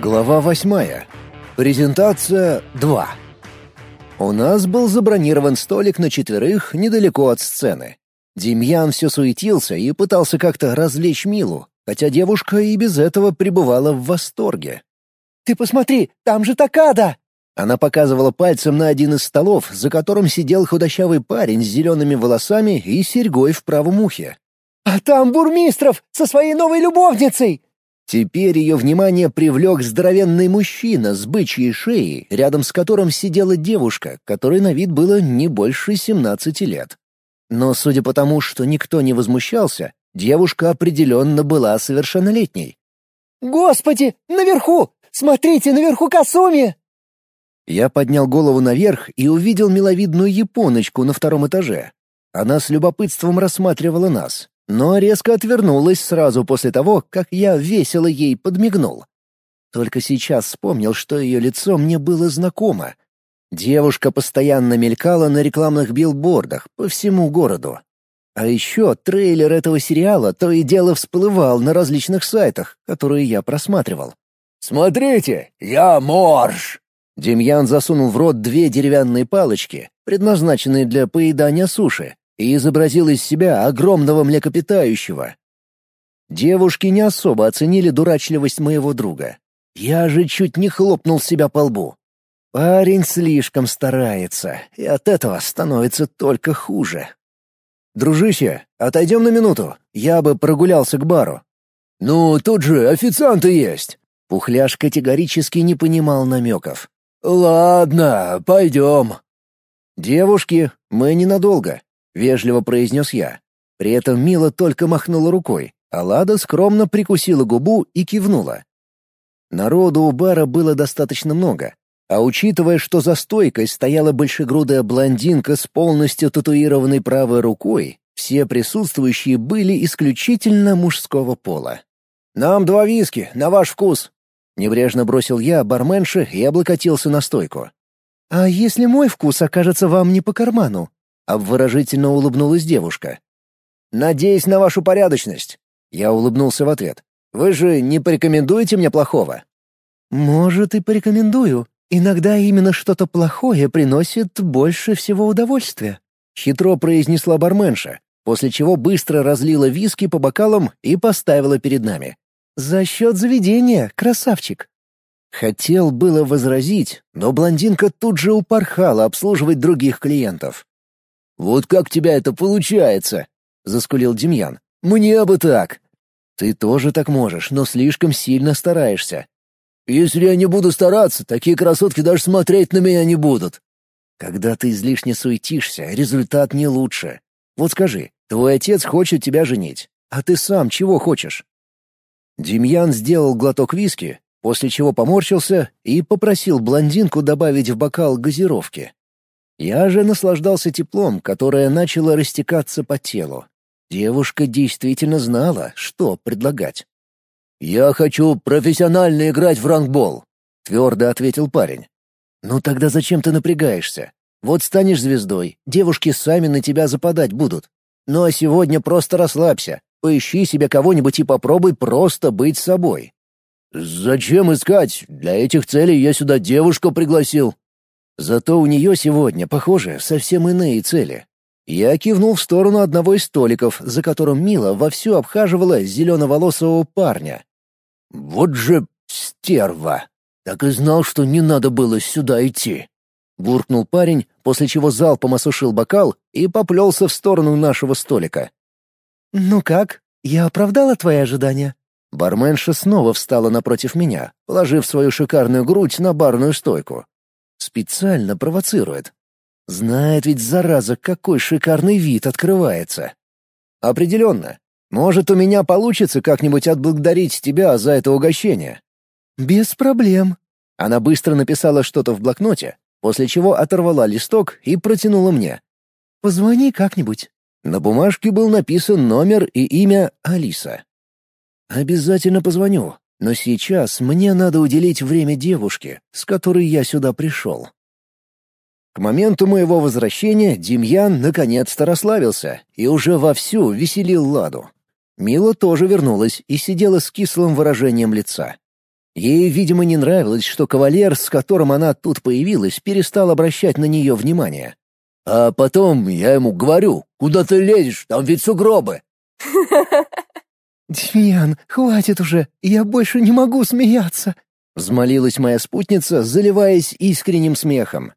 Глава восьмая. Презентация 2. У нас был забронирован столик на четверых недалеко от сцены. Демьян все суетился и пытался как-то развлечь Милу, хотя девушка и без этого пребывала в восторге. «Ты посмотри, там же Такада!» Она показывала пальцем на один из столов, за которым сидел худощавый парень с зелеными волосами и серьгой в правом ухе. «А там Бурмистров со своей новой любовницей!» Теперь ее внимание привлек здоровенный мужчина с бычьей шеей, рядом с которым сидела девушка, которой на вид было не больше семнадцати лет. Но судя по тому, что никто не возмущался, девушка определенно была совершеннолетней. «Господи, наверху! Смотрите, наверху Касуми!» Я поднял голову наверх и увидел миловидную японочку на втором этаже. Она с любопытством рассматривала нас но резко отвернулась сразу после того, как я весело ей подмигнул. Только сейчас вспомнил, что ее лицо мне было знакомо. Девушка постоянно мелькала на рекламных билбордах по всему городу. А еще трейлер этого сериала то и дело всплывал на различных сайтах, которые я просматривал. «Смотрите, я морж!» Демьян засунул в рот две деревянные палочки, предназначенные для поедания суши, и изобразил из себя огромного млекопитающего. Девушки не особо оценили дурачливость моего друга. Я же чуть не хлопнул себя по лбу. Парень слишком старается, и от этого становится только хуже. «Дружище, отойдем на минуту. Я бы прогулялся к бару». «Ну, тут же официанты есть». Пухляш категорически не понимал намеков. «Ладно, пойдем». «Девушки, мы ненадолго. — вежливо произнес я. При этом Мила только махнула рукой, а Лада скромно прикусила губу и кивнула. Народу у бара было достаточно много, а учитывая, что за стойкой стояла большегрудая блондинка с полностью татуированной правой рукой, все присутствующие были исключительно мужского пола. «Нам два виски, на ваш вкус!» Небрежно бросил я барменше и облокотился на стойку. «А если мой вкус окажется вам не по карману?» Обворожительно улыбнулась девушка. «Надеюсь на вашу порядочность». Я улыбнулся в ответ. «Вы же не порекомендуете мне плохого?» «Может, и порекомендую. Иногда именно что-то плохое приносит больше всего удовольствия», — хитро произнесла барменша, после чего быстро разлила виски по бокалам и поставила перед нами. «За счет заведения, красавчик». Хотел было возразить, но блондинка тут же упорхала обслуживать других клиентов. «Вот как тебя это получается?» — заскулил Демьян. «Мне бы так!» «Ты тоже так можешь, но слишком сильно стараешься». «Если я не буду стараться, такие красотки даже смотреть на меня не будут». «Когда ты излишне суетишься, результат не лучше. Вот скажи, твой отец хочет тебя женить, а ты сам чего хочешь?» Демьян сделал глоток виски, после чего поморщился и попросил блондинку добавить в бокал газировки. Я же наслаждался теплом, которое начало растекаться по телу. Девушка действительно знала, что предлагать. «Я хочу профессионально играть в рангбол», — твердо ответил парень. «Ну тогда зачем ты напрягаешься? Вот станешь звездой, девушки сами на тебя западать будут. Ну а сегодня просто расслабься, поищи себе кого-нибудь и попробуй просто быть собой». «Зачем искать? Для этих целей я сюда девушку пригласил», Зато у нее сегодня, похоже, совсем иные цели. Я кивнул в сторону одного из столиков, за которым Мила вовсю обхаживала зеленоволосого парня. «Вот же стерва! Так и знал, что не надо было сюда идти!» Буркнул парень, после чего залпом осушил бокал и поплелся в сторону нашего столика. «Ну как, я оправдала твои ожидания?» Барменша снова встала напротив меня, положив свою шикарную грудь на барную стойку. Специально провоцирует. Знает ведь, зараза, какой шикарный вид открывается. Определенно. Может, у меня получится как-нибудь отблагодарить тебя за это угощение? Без проблем. Она быстро написала что-то в блокноте, после чего оторвала листок и протянула мне. Позвони как-нибудь. На бумажке был написан номер и имя Алиса. Обязательно позвоню. Но сейчас мне надо уделить время девушке, с которой я сюда пришел. К моменту моего возвращения Демьян наконец-то расслабился и уже вовсю веселил Ладу. Мила тоже вернулась и сидела с кислым выражением лица. Ей, видимо, не нравилось, что кавалер, с которым она тут появилась, перестал обращать на нее внимание. А потом я ему говорю, куда ты лезешь, там ведь сугробы. «Демьян, хватит уже, я больше не могу смеяться», — взмолилась моя спутница, заливаясь искренним смехом.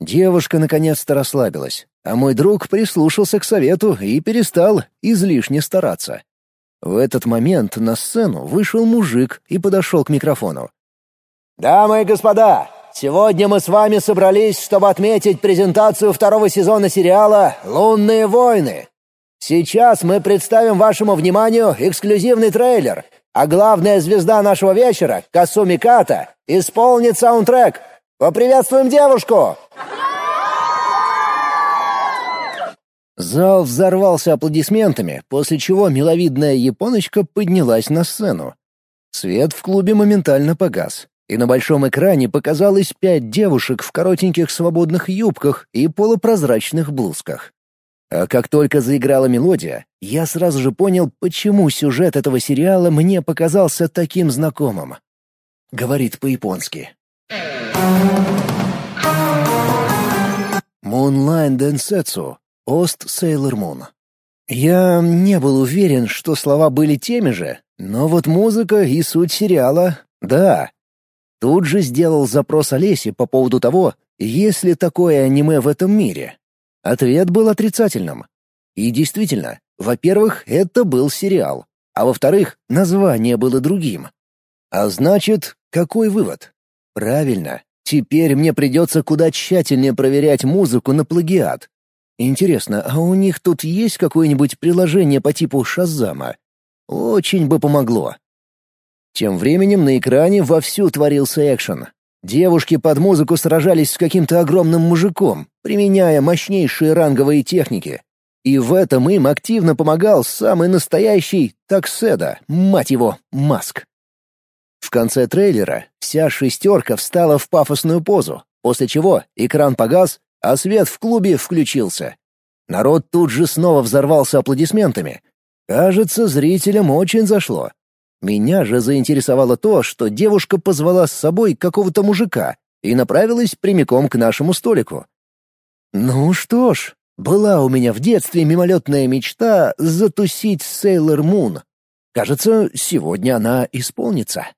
Девушка наконец-то расслабилась, а мой друг прислушался к совету и перестал излишне стараться. В этот момент на сцену вышел мужик и подошел к микрофону. «Дамы и господа, сегодня мы с вами собрались, чтобы отметить презентацию второго сезона сериала «Лунные войны». Сейчас мы представим вашему вниманию эксклюзивный трейлер, а главная звезда нашего вечера, Касуми Ката, исполнит саундтрек. Поприветствуем девушку!» Зал взорвался аплодисментами, после чего миловидная японочка поднялась на сцену. Свет в клубе моментально погас, и на большом экране показалось пять девушек в коротеньких свободных юбках и полупрозрачных блузках. А как только заиграла мелодия, я сразу же понял, почему сюжет этого сериала мне показался таким знакомым. Говорит по-японски. Moonline Densetsu Ост Сейлор Мун. Я не был уверен, что слова были теми же, но вот музыка и суть сериала — да. Тут же сделал запрос Олесе по поводу того, есть ли такое аниме в этом мире. Ответ был отрицательным. И действительно, во-первых, это был сериал, а во-вторых, название было другим. А значит, какой вывод? Правильно, теперь мне придется куда тщательнее проверять музыку на плагиат, Интересно, а у них тут есть какое-нибудь приложение по типу Шазама? Очень бы помогло. Тем временем на экране вовсю творился экшен. Девушки под музыку сражались с каким-то огромным мужиком, применяя мощнейшие ранговые техники. И в этом им активно помогал самый настоящий такседа, мать его, Маск. В конце трейлера вся шестерка встала в пафосную позу, после чего экран погас, а свет в клубе включился. Народ тут же снова взорвался аплодисментами. Кажется, зрителям очень зашло. Меня же заинтересовало то, что девушка позвала с собой какого-то мужика и направилась прямиком к нашему столику. Ну что ж, была у меня в детстве мимолетная мечта затусить Сейлор Мун. Кажется, сегодня она исполнится.